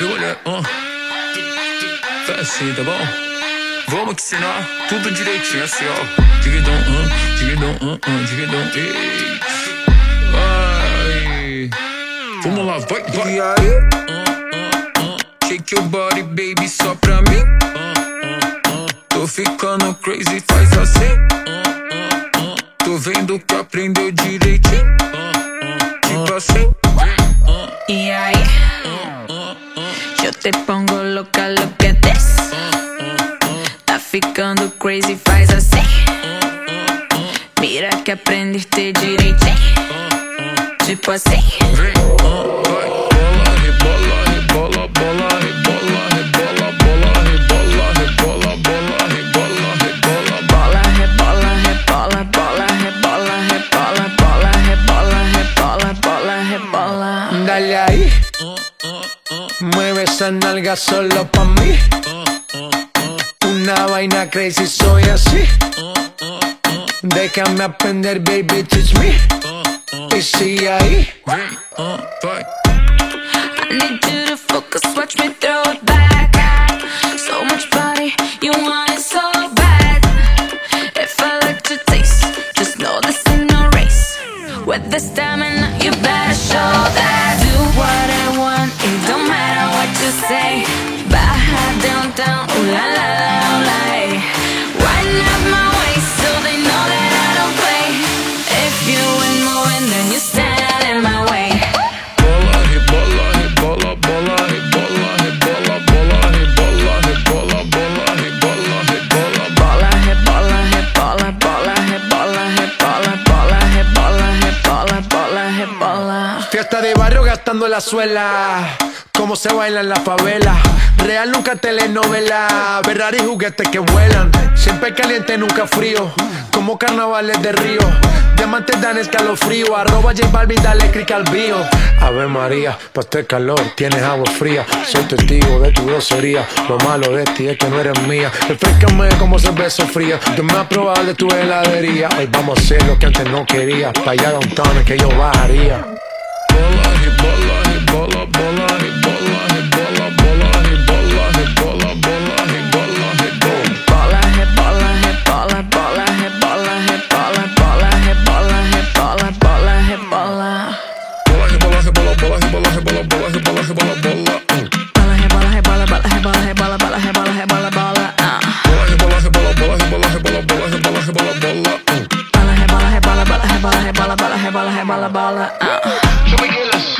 Rebolé, uh. Assim, tá bom? Vamos te ensinar tudo direitinho, assim, ó. Digidão, uh, digidão, uh, uh, digidão, ei. Vai. Vamos lá, vai, vai. E aí? Uh, uh, uh. Shake your body, baby, só pra mim. Tô ficando crazy, faz assim. Tô vendo que aprendeu direitinho. Tipo assim. Ahí, yo te pongo loca, lo que des. Tá ficando crazy, faz assim. Mira que aprendiste direitinho. Tipo assim. Mueve esa nalga solo pa' mí. Una vaina crazy, soy así. Déjame aprender, baby, teach me. Y sigue ahí. I need you to focus, watch me throw it back. So much body, you want it so bad. If I like to taste, just know this ain't no race. With the stamina, you better show that. Do what I want, it don't Fiesta de barrio gastando la suela. Cómo se baila en la favela. Real nunca telenovela. Ferrari juguetes que vuelan. Siempre caliente, nunca frío. Como carnavales de río. Diamantes dan escalofrío. Arroba J Balvin, dale click al bio. Ave María, pa' este calor tienes agua fría. Soy testigo de tu grosería. Lo malo de ti es que no eres mía. Refrescame como cerveza fría. Yo me probado de tu heladería. Hoy vamos a hacer lo que antes no quería. Pa' allá downtown es que yo bajaría. bola, rebola, rebola, bola, rebola, rebola, rebola, rebola, bola, rebola, rebola, bola. Bola, rebola, rebola, bola, rebola, rebola, bola, rebola, rebola, bola. Bola, rebola, rebola, bola, rebola, rebola, bola, rebola, rebola, bola. Bola, rebola, rebola, bola, rebola, rebola, bola, rebola, rebola, bola. Show me killers.